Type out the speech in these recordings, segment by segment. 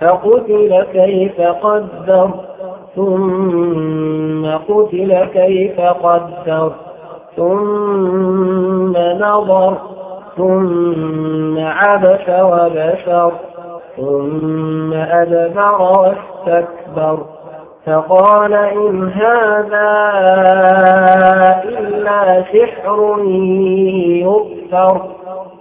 فقتل كيف قدر ثم قتل كيف قدر ثم نظر ثم عبس وبشر ثم أدبر واستكبر. فقال إن هذا إلا سحر يؤثر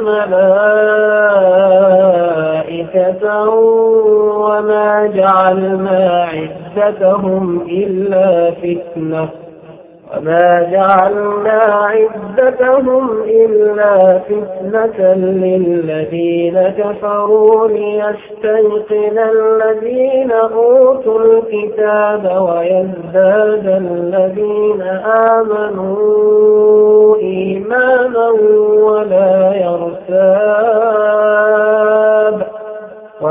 ملائكة وما جعلنا عدتهم إلا فتنة. وما جعلنا عدتهم إلا فتنة للذين كفروا ليستيقن الذين أوتوا الكتاب ويزداد الذين آمنوا إيمانا ولا يرتاب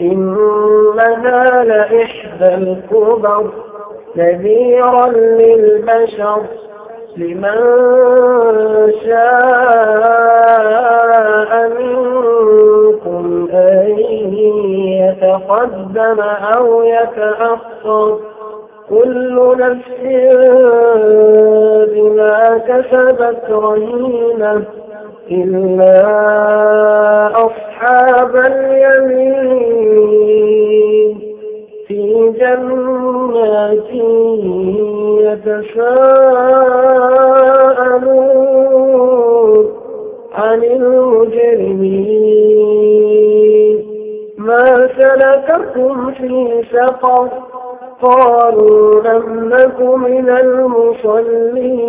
إنها لإحدى الكبر نذيرا للبشر لمن شاء منكم أن يتقدم أو يتأخر. كل نفس بما كسبت رهينة. إلا أصحاب اليمين في جنات يتساءلون عن المجرمين ما سلككم في سقر قالوا لم نك من المصلين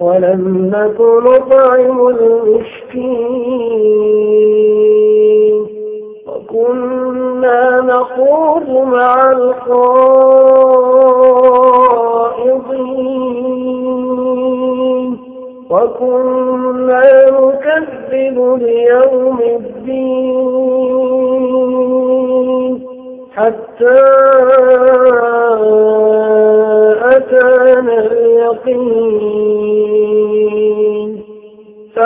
ولم نك نطعم المسكين كنا نخوض مع الخائضين وكنا نكذب ليوم الدين حتى أتانا اليقين